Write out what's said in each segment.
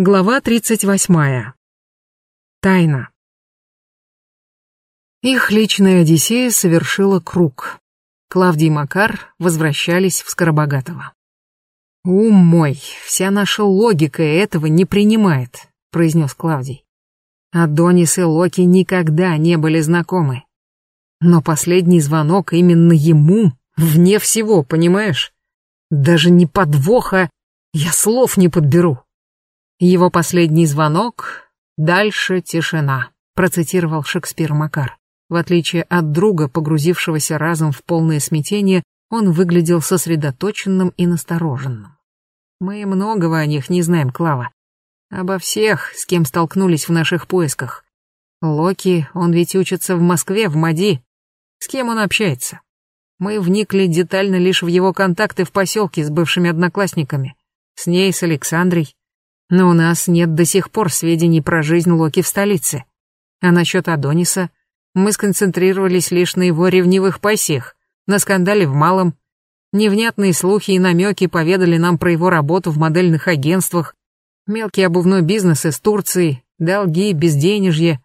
Глава 38. Тайна. Их личная Одиссея совершила круг. Клавдий и Макар возвращались в Скоробогатово. «Ум мой, вся наша логика этого не принимает», — произнес Клавдий. Адонис и Локи никогда не были знакомы. Но последний звонок именно ему, вне всего, понимаешь? Даже не подвоха, я слов не подберу. Его последний звонок, дальше тишина, процитировал Шекспир Макар. В отличие от друга, погрузившегося разом в полное смятение, он выглядел сосредоточенным и настороженным. Мы многого о них не знаем, Клава. Обо всех, с кем столкнулись в наших поисках. Локи, он ведь учится в Москве, в МАДИ. С кем он общается? Мы вникли детально лишь в его контакты в поселке с бывшими одноклассниками. С ней, с Александрой. Но у нас нет до сих пор сведений про жизнь Локи в столице. А насчет Адониса мы сконцентрировались лишь на его ревнивых пассиях, на скандале в малом. Невнятные слухи и намеки поведали нам про его работу в модельных агентствах, мелкий обувной бизнес из Турции, долги, безденежье.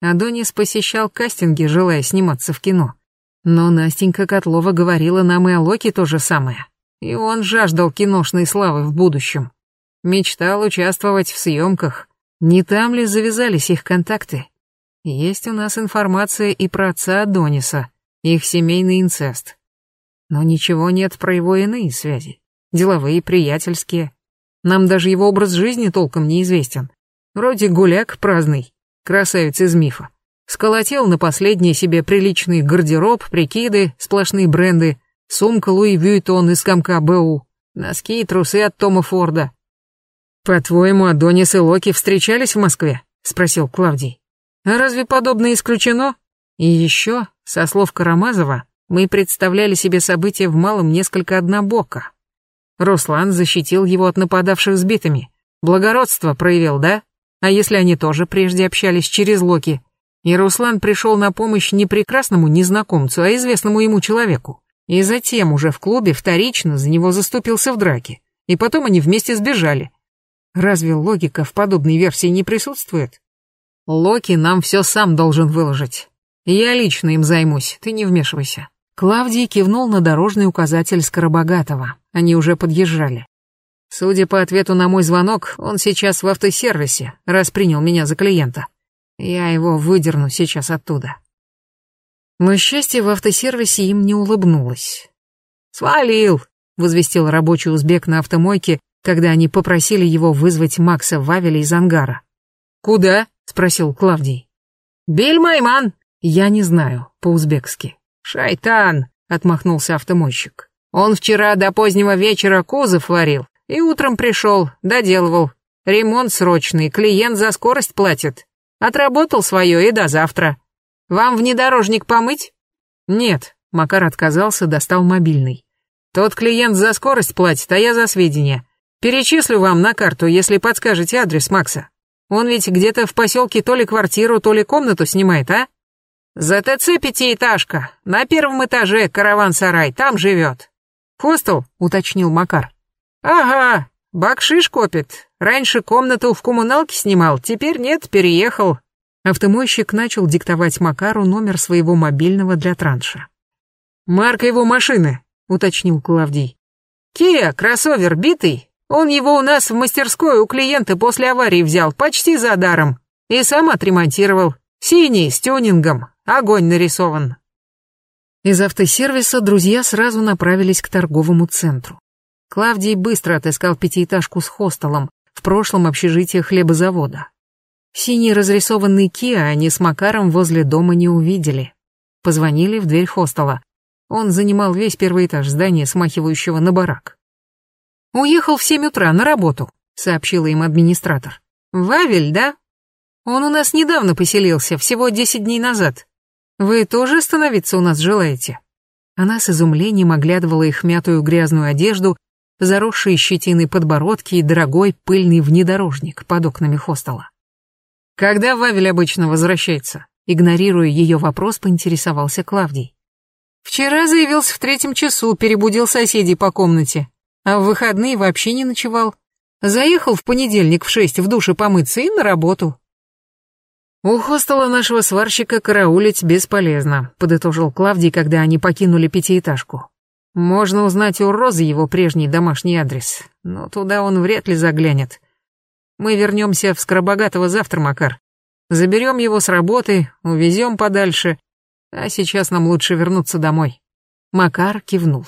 Адонис посещал кастинги, желая сниматься в кино. Но Настенька Котлова говорила нам и о Локи то же самое. И он жаждал киношной славы в будущем. Мечтал участвовать в съемках. Не там ли завязались их контакты? Есть у нас информация и про отца Адониса, их семейный инцест. Но ничего нет про его иные связи. Деловые, приятельские. Нам даже его образ жизни толком неизвестен. Вроде гуляк праздный, красавец из мифа. Сколотил на последний себе приличный гардероб, прикиды, сплошные бренды, сумка Луи Вьюитон из комка БУ, носки и трусы от Тома Форда, «По-твоему, Адонис и Локи встречались в Москве?» — спросил Клавдий. «А разве подобное исключено?» И еще, со слов Карамазова, мы представляли себе события в малом несколько однобоко. Руслан защитил его от нападавших с битами. Благородство проявил, да? А если они тоже прежде общались через Локи? И Руслан пришел на помощь не прекрасному незнакомцу, а известному ему человеку. И затем уже в клубе вторично за него заступился в драке. И потом они вместе сбежали. Разве логика в подобной версии не присутствует? Локи нам все сам должен выложить. Я лично им займусь, ты не вмешивайся. Клавдий кивнул на дорожный указатель Скоробогатого. Они уже подъезжали. Судя по ответу на мой звонок, он сейчас в автосервисе, раз принял меня за клиента. Я его выдерну сейчас оттуда. Но счастье в автосервисе им не улыбнулось. «Свалил!» — возвестил рабочий узбек на автомойке, когда они попросили его вызвать Макса Вавеля из ангара. «Куда?» — спросил Клавдий. «Бельмайман!» «Я не знаю, по-узбекски». «Шайтан!» — отмахнулся автомойщик. «Он вчера до позднего вечера кузов варил и утром пришел, доделывал. Ремонт срочный, клиент за скорость платит. Отработал свое и до завтра. Вам внедорожник помыть?» «Нет», — Макар отказался, достал мобильный. «Тот клиент за скорость платит, а я за сведения. Перечислю вам на карту, если подскажете адрес Макса. Он ведь где-то в поселке то ли квартиру, то ли комнату снимает, а? ЗТЦ пятиэтажка, на первом этаже караван-сарай, там живет. Хостел, уточнил Макар. Ага, бакшиш копит. Раньше комнату в коммуналке снимал, теперь нет, переехал. Автомойщик начал диктовать Макару номер своего мобильного для транша. «Марка его машины», — уточнил Клавдий. «Кия, кроссовер битый, он его у нас в мастерской у клиента после аварии взял, почти за даром. И сам отремонтировал. Синий, с тюнингом. Огонь нарисован. Из автосервиса друзья сразу направились к торговому центру. Клавдий быстро отыскал пятиэтажку с хостелом, в прошлом общежитие хлебозавода. Синий разрисованный Киа они с Макаром возле дома не увидели. Позвонили в дверь хостела. Он занимал весь первый этаж здания, смахивающего на барак. «Уехал в семь утра на работу», — сообщила им администратор. «Вавель, да? Он у нас недавно поселился, всего десять дней назад. Вы тоже становиться у нас желаете?» Она с изумлением оглядывала их мятую грязную одежду, заросшие щетиной подбородки и дорогой пыльный внедорожник под окнами хостела. «Когда Вавель обычно возвращается?» Игнорируя ее вопрос, поинтересовался Клавдий. «Вчера заявился в третьем часу, перебудил соседей по комнате. А в выходные вообще не ночевал. Заехал в понедельник в шесть в душе помыться и на работу. У хостела нашего сварщика караулить бесполезно, подытожил Клавдий, когда они покинули пятиэтажку. Можно узнать у Розы его прежний домашний адрес, но туда он вряд ли заглянет. Мы вернемся в Скоробогатого завтра, Макар. Заберем его с работы, увезем подальше, а сейчас нам лучше вернуться домой. Макар кивнул.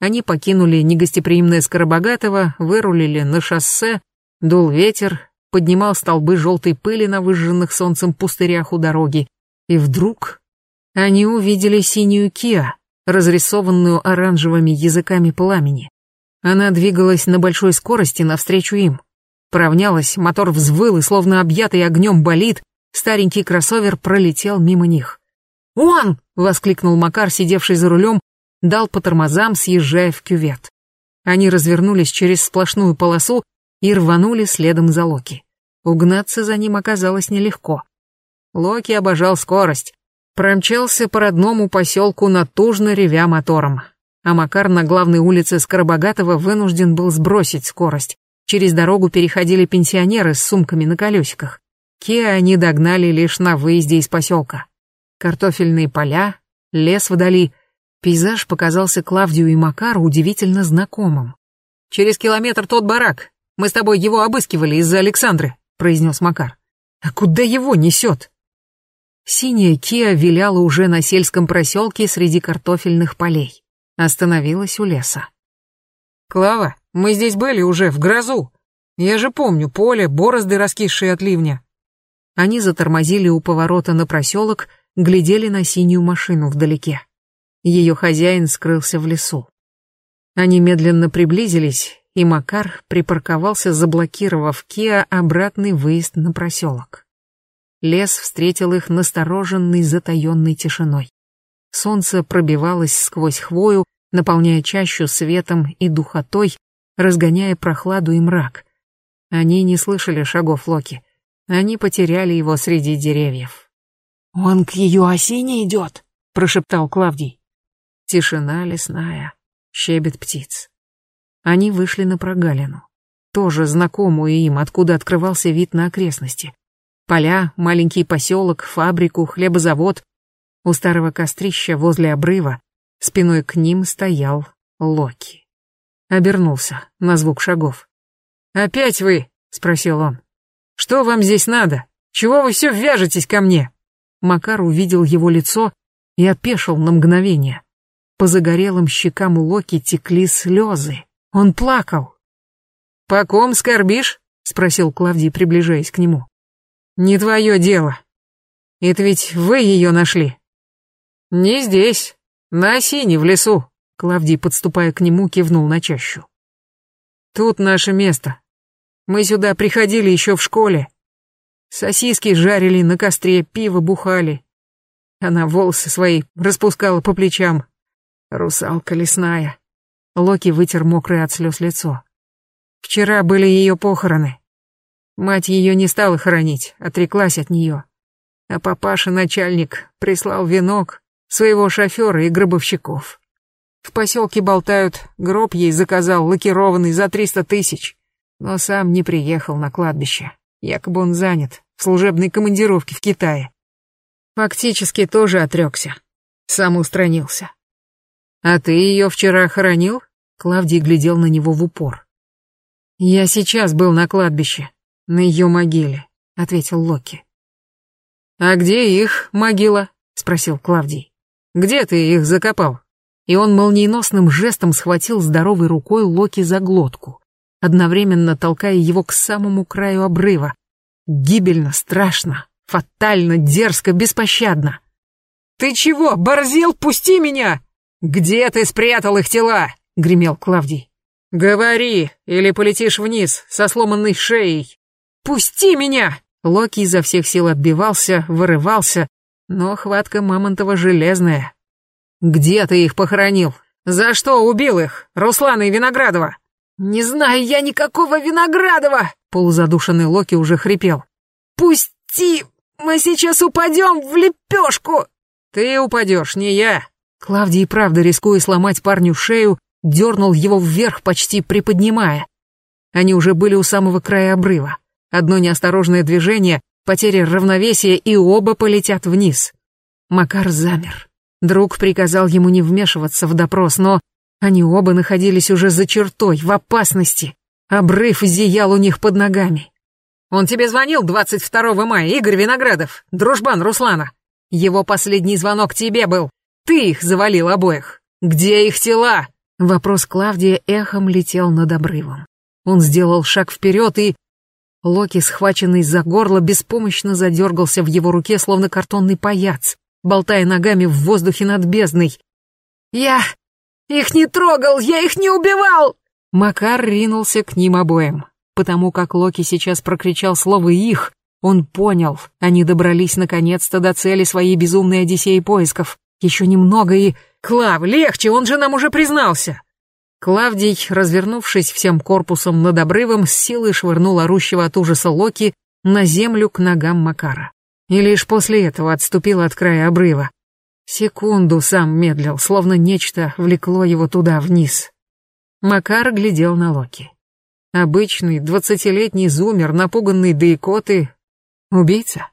Они покинули негостеприимное Скоробогатого, вырулили на шоссе, дул ветер, поднимал столбы желтой пыли на выжженных солнцем пустырях у дороги, и вдруг они увидели синюю Киа, разрисованную оранжевыми языками пламени. Она двигалась на большой скорости навстречу им. Поравнялась, мотор взвыл и, словно объятый огнем болид, старенький кроссовер пролетел мимо них. «Он!» — воскликнул Макар, сидевший за рулем, дал по тормозам, съезжая в кювет. Они развернулись через сплошную полосу и рванули следом за Локи. Угнаться за ним оказалось нелегко. Локи обожал скорость. Промчался по родному поселку натужно ревя мотором. А Макар на главной улице Скоробогатого вынужден был сбросить скорость. Через дорогу переходили пенсионеры с сумками на колесиках. Киа они догнали лишь на выезде из поселка. Картофельные поля, лес вдали. Пейзаж показался Клавдию и Макару удивительно знакомым. «Через километр тот барак. Мы с тобой его обыскивали из-за Александры», — произнес Макар. «А куда его несет?» Синяя Киа виляла уже на сельском проселке среди картофельных полей. Остановилась у леса. «Клава, мы здесь были уже, в грозу. Я же помню, поле, борозды, раскисшие от ливня». Они затормозили у поворота на проселок, глядели на синюю машину вдалеке. Ее хозяин скрылся в лесу. Они медленно приблизились, и Макар припарковался, заблокировав Киа обратный выезд на проселок. Лес встретил их настороженной, затаенной тишиной. Солнце пробивалось сквозь хвою, наполняя чащу светом и духотой, разгоняя прохладу и мрак. Они не слышали шагов Локи. Они потеряли его среди деревьев. «Он к ее осине идет», — прошептал Клавдий. Тишина лесная, щебет птиц. Они вышли на прогалину, тоже знакомую им, откуда открывался вид на окрестности. Поля, маленький поселок, фабрику, хлебозавод. У старого кострища возле обрыва спиной к ним стоял Локи. Обернулся на звук шагов. «Опять вы?» — спросил он. «Что вам здесь надо? Чего вы все вяжетесь ко мне?» Макар увидел его лицо и опешил на мгновение. По загорелым щекам Локи текли слезы. Он плакал. «По ком скорбишь?» — спросил Клавдий, приближаясь к нему. Не твое дело. Это ведь вы ее нашли. Не здесь, на осине в лесу. Клавдий, подступая к нему, кивнул на чащу. Тут наше место. Мы сюда приходили еще в школе. Сосиски жарили на костре, пиво бухали. Она волосы свои распускала по плечам. Русалка лесная. Локи вытер мокрое от слез лицо. Вчера были ее похороны. Мать ее не стала хоронить, отреклась от нее. А папаша, начальник, прислал венок, своего шофера и гробовщиков. В поселке болтают, гроб ей заказал, лакированный за триста тысяч, но сам не приехал на кладбище. Якобы он занят, в служебной командировке в Китае. Фактически тоже отрекся, сам устранился. А ты ее вчера хоронил? Клавдий глядел на него в упор. Я сейчас был на кладбище, на ее могиле», — ответил Локи. «А где их могила?» — спросил Клавдий. «Где ты их закопал?» И он молниеносным жестом схватил здоровой рукой Локи за глотку, одновременно толкая его к самому краю обрыва. Гибельно, страшно, фатально, дерзко, беспощадно. «Ты чего, борзел, пусти меня!» «Где ты спрятал их тела?» — гремел Клавдий. «Говори, или полетишь вниз со сломанной шеей!» «Пусти меня!» Локи изо всех сил отбивался, вырывался, но хватка Мамонтова железная. «Где ты их похоронил? За что убил их, Руслана и Виноградова?» «Не знаю я никакого Виноградова!» Полузадушенный Локи уже хрипел. «Пусти! Мы сейчас упадем в лепешку!» «Ты упадешь, не я!» Клавдий, правда, рискуя сломать парню шею, дернул его вверх, почти приподнимая. Они уже были у самого края обрыва. Одно неосторожное движение, потеря равновесия, и оба полетят вниз. Макар замер. Друг приказал ему не вмешиваться в допрос, но они оба находились уже за чертой, в опасности. Обрыв зиял у них под ногами. «Он тебе звонил 22 мая, Игорь Виноградов, дружбан Руслана. Его последний звонок тебе был. Ты их завалил обоих. Где их тела?» Вопрос Клавдия эхом летел над обрывом. Он сделал шаг вперед и... Локи, схваченный за горло, беспомощно задергался в его руке, словно картонный паяц, болтая ногами в воздухе над бездной. «Я их не трогал, я их не убивал!» Макар ринулся к ним обоим. Потому как Локи сейчас прокричал слово «их», он понял, они добрались наконец-то до цели своей безумной Одиссеи поисков. Еще немного и... «Клав, легче, он же нам уже признался!» Клавдий, развернувшись всем корпусом над обрывом, с силой швырнул орущего от ужаса Локи на землю к ногам Макара. И лишь после этого отступил от края обрыва. Секунду сам медлил, словно нечто влекло его туда, вниз. Макар глядел на Локи. Обычный двадцатилетний зумер, напуганный до икоты. Убийца?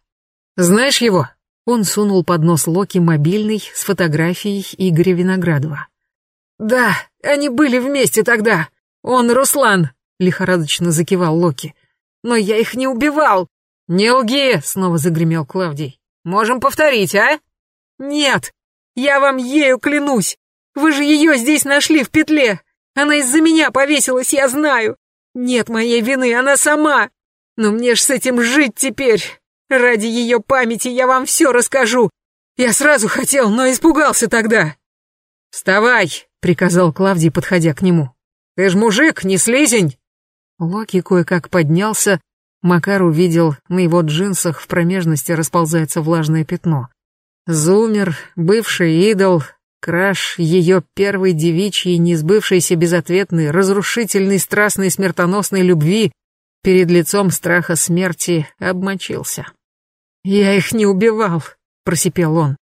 Знаешь его? Он сунул под нос Локи мобильный с фотографией Игоря Виноградова. «Да, они были вместе тогда. Он Руслан», — лихорадочно закивал Локи. «Но я их не убивал». «Не лги!» — снова загремел Клавдий. «Можем повторить, а?» «Нет, я вам ею клянусь. Вы же ее здесь нашли в петле. Она из-за меня повесилась, я знаю. Нет моей вины, она сама. Но мне ж с этим жить теперь. Ради ее памяти я вам все расскажу. Я сразу хотел, но испугался тогда». «Вставай!» — приказал Клавдий, подходя к нему. «Ты ж мужик, не слизень!» Локи кое-как поднялся. Макар увидел, на его джинсах в промежности расползается влажное пятно. Зумер, бывший идол, краш ее первой девичьей, несбывшейся безответной, разрушительной, страстной, смертоносной любви перед лицом страха смерти обмочился. «Я их не убивал», — просипел он.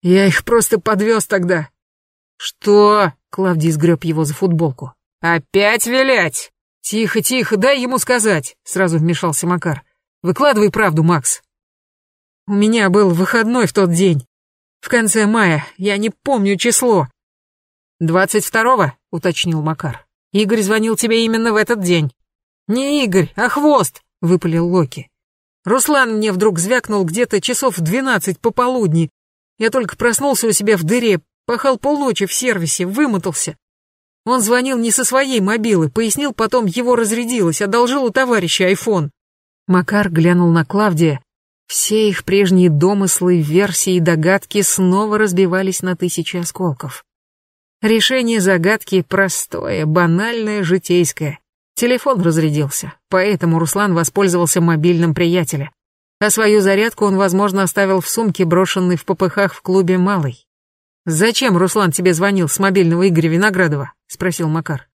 «Я их просто подвез тогда». «Что?» Клавдий сгреб его за футболку. «Опять вилять!» «Тихо, тихо, дай ему сказать», — сразу вмешался Макар. «Выкладывай правду, Макс». «У меня был выходной в тот день. В конце мая, я не помню число». «Двадцать второго?» — уточнил Макар. «Игорь звонил тебе именно в этот день». «Не Игорь, а Хвост», — выпалил Локи. «Руслан мне вдруг звякнул где-то часов в двенадцать пополудни. Я только проснулся у себя в дыре, Пахал полночи в сервисе, вымотался. Он звонил не со своей мобилы, пояснил потом, его разрядилось, одолжил у товарища айфон. Макар глянул на Клавдия. Все их прежние домыслы, версии и догадки снова разбивались на тысячи осколков. Решение загадки простое, банальное, житейское. Телефон разрядился, поэтому Руслан воспользовался мобильным приятеля. А свою зарядку он, возможно, оставил в сумке, брошенной в попыхах в клубе «Малый». «Зачем Руслан тебе звонил с мобильного Игоря Виноградова?» — спросил Макар.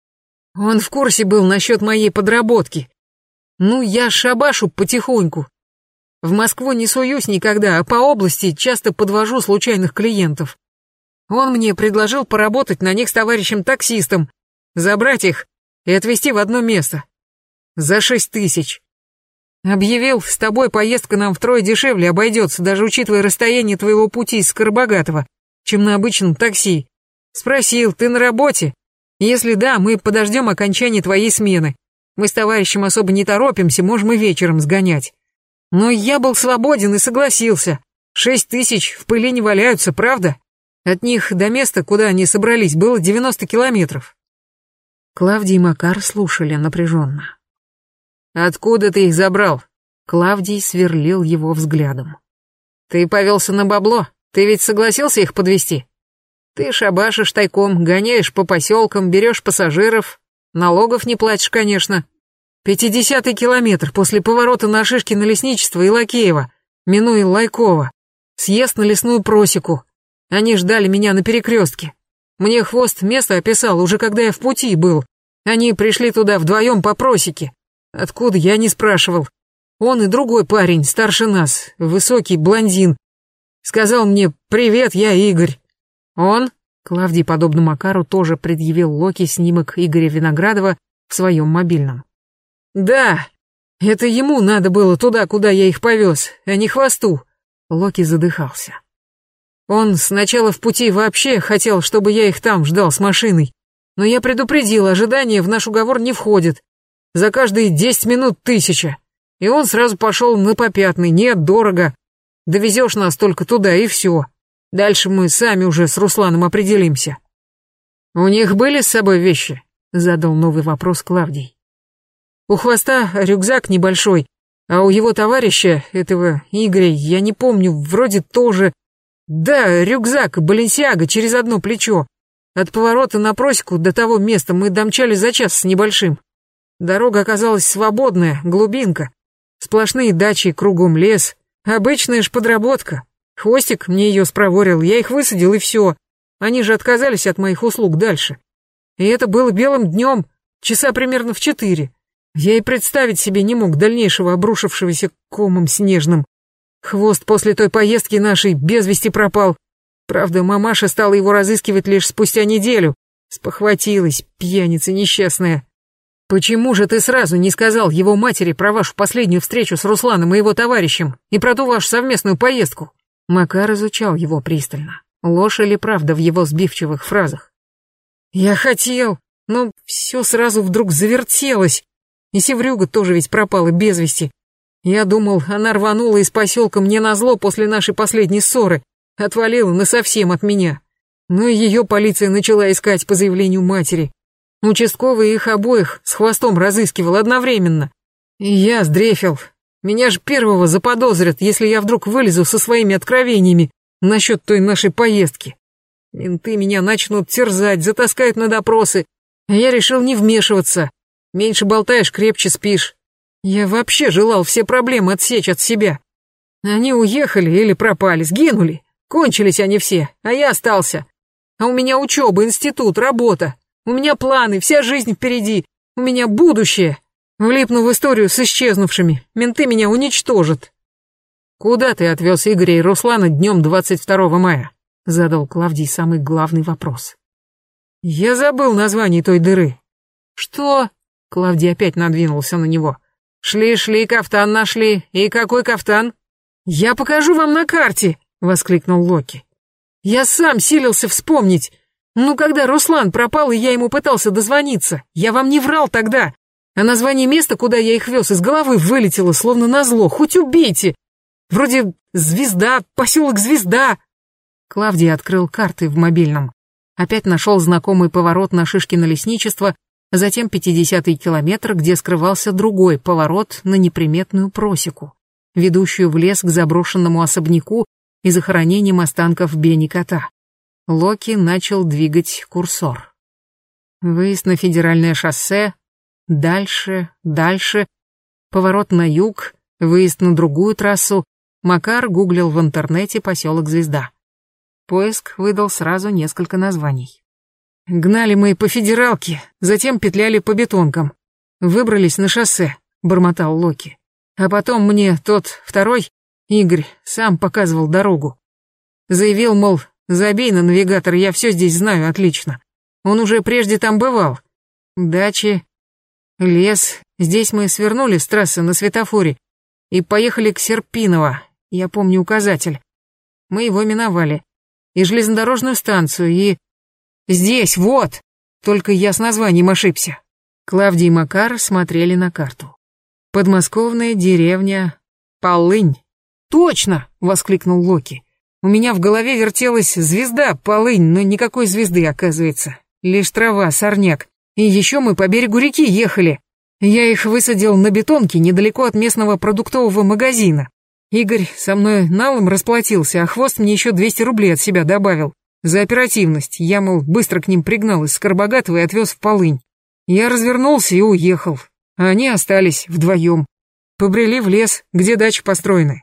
«Он в курсе был насчет моей подработки. Ну, я шабашу потихоньку. В Москву не суюсь никогда, а по области часто подвожу случайных клиентов. Он мне предложил поработать на них с товарищем-таксистом, забрать их и отвезти в одно место. За шесть тысяч. Объявил, с тобой поездка нам втрое дешевле обойдется, даже учитывая расстояние твоего пути из Скоробогатого чем на обычном такси. Спросил, ты на работе? Если да, мы подождем окончания твоей смены. Мы с товарищем особо не торопимся, можем и вечером сгонять. Но я был свободен и согласился. Шесть тысяч в пыли не валяются, правда? От них до места, куда они собрались, было 90 километров. Клавдий и Макар слушали напряженно. «Откуда ты их забрал?» Клавдий сверлил его взглядом. «Ты повелся на бабло? Ты ведь согласился их подвести? Ты шабашишь тайком, гоняешь по поселкам, берешь пассажиров. Налогов не платишь, конечно. Пятидесятый километр после поворота на шишки на лесничество и Лакеева, минуя Лайкова. Съезд на лесную просеку. Они ждали меня на перекрестке. Мне хвост место описал, уже когда я в пути был. Они пришли туда вдвоем по просеке. Откуда, я не спрашивал. Он и другой парень, старше нас, высокий блондин, Сказал мне «Привет, я Игорь». Он, Клавдий, подобно Макару, тоже предъявил Локи снимок Игоря Виноградова в своем мобильном. Да, это ему надо было туда, куда я их повез, а не хвосту. Локи задыхался. Он сначала в пути вообще хотел, чтобы я их там ждал с машиной. Но я предупредил, ожидание в наш уговор не входит. За каждые десять минут тысяча. И он сразу пошел на попятный. Нет, дорого. Довезешь нас только туда, и все. Дальше мы сами уже с Русланом определимся. У них были с собой вещи? Задал новый вопрос Клавдий. У хвоста рюкзак небольшой, а у его товарища, этого Игоря, я не помню, вроде тоже... Да, рюкзак, Баленсиага через одно плечо. От поворота на просеку до того места мы домчали за час с небольшим. Дорога оказалась свободная, глубинка. Сплошные дачи, кругом лес. Обычная ж подработка. Хвостик мне ее спроворил, я их высадил и все. Они же отказались от моих услуг дальше. И это было белым днем, часа примерно в четыре. Я и представить себе не мог дальнейшего обрушившегося комом снежным. Хвост после той поездки нашей без вести пропал. Правда, мамаша стала его разыскивать лишь спустя неделю. Спохватилась, пьяница несчастная. Почему же ты сразу не сказал его матери про вашу последнюю встречу с Русланом и его товарищем и про ту вашу совместную поездку? Макар изучал его пристально. Ложь или правда в его сбивчивых фразах? Я хотел, но все сразу вдруг завертелось. И Севрюга тоже ведь пропала без вести. Я думал, она рванула из поселка мне назло после нашей последней ссоры, отвалила насовсем от меня. Но ее полиция начала искать по заявлению матери. Участковый их обоих с хвостом разыскивал одновременно. И я сдрефил. Меня же первого заподозрят, если я вдруг вылезу со своими откровениями насчет той нашей поездки. Менты меня начнут терзать, затаскают на допросы. А я решил не вмешиваться. Меньше болтаешь, крепче спишь. Я вообще желал все проблемы отсечь от себя. Они уехали или пропали, сгинули. Кончились они все, а я остался. А у меня учеба, институт, работа. У меня планы, вся жизнь впереди. У меня будущее. Влипну в историю с исчезнувшими. Менты меня уничтожат. Куда ты отвез Игоря и Руслана днем 22 мая? Задал Клавдий самый главный вопрос. Я забыл название той дыры. Что? Клавдий опять надвинулся на него. «Шли-шли, кафтан нашли. И какой кафтан?» «Я покажу вам на карте!» — воскликнул Локи. «Я сам силился вспомнить. Ну, когда Руслан пропал, и я ему пытался дозвониться, я вам не врал тогда. А название места, куда я их вез, из головы вылетело, словно назло. Хоть убейте! Вроде «Звезда», поселок «Звезда». Клавдий открыл карты в мобильном. Опять нашел знакомый поворот на Шишкино лесничество затем 50-й километр, где скрывался другой поворот на неприметную просеку, ведущую в лес к заброшенному особняку и захоронением останков Бени Кота. Локи начал двигать курсор. Выезд на федеральное шоссе, дальше, дальше, поворот на юг, выезд на другую трассу, Макар гуглил в интернете поселок Звезда. Поиск выдал сразу несколько названий. Гнали мы по федералке, затем петляли по бетонкам. Выбрались на шоссе, бормотал Локи. А потом мне тот второй, Игорь, сам показывал дорогу. Заявил, мол, забей на навигатор, я все здесь знаю отлично. Он уже прежде там бывал. Дачи, лес. Здесь мы свернули с трассы на светофоре и поехали к Серпиново, я помню указатель. Мы его миновали. И железнодорожную станцию, и Здесь, вот. Только я с названием ошибся. Клавдий и Макар смотрели на карту. Подмосковная деревня Полынь. Точно, воскликнул Локи. У меня в голове вертелась звезда Полынь, но никакой звезды, оказывается. Лишь трава, сорняк. И еще мы по берегу реки ехали. Я их высадил на бетонке недалеко от местного продуктового магазина. Игорь со мной налом расплатился, а хвост мне еще 200 рублей от себя добавил. За оперативность. Я, мол, быстро к ним пригнал из Скоробогатого и отвез в Полынь. Я развернулся и уехал. А они остались вдвоем. Побрели в лес, где дачи построены.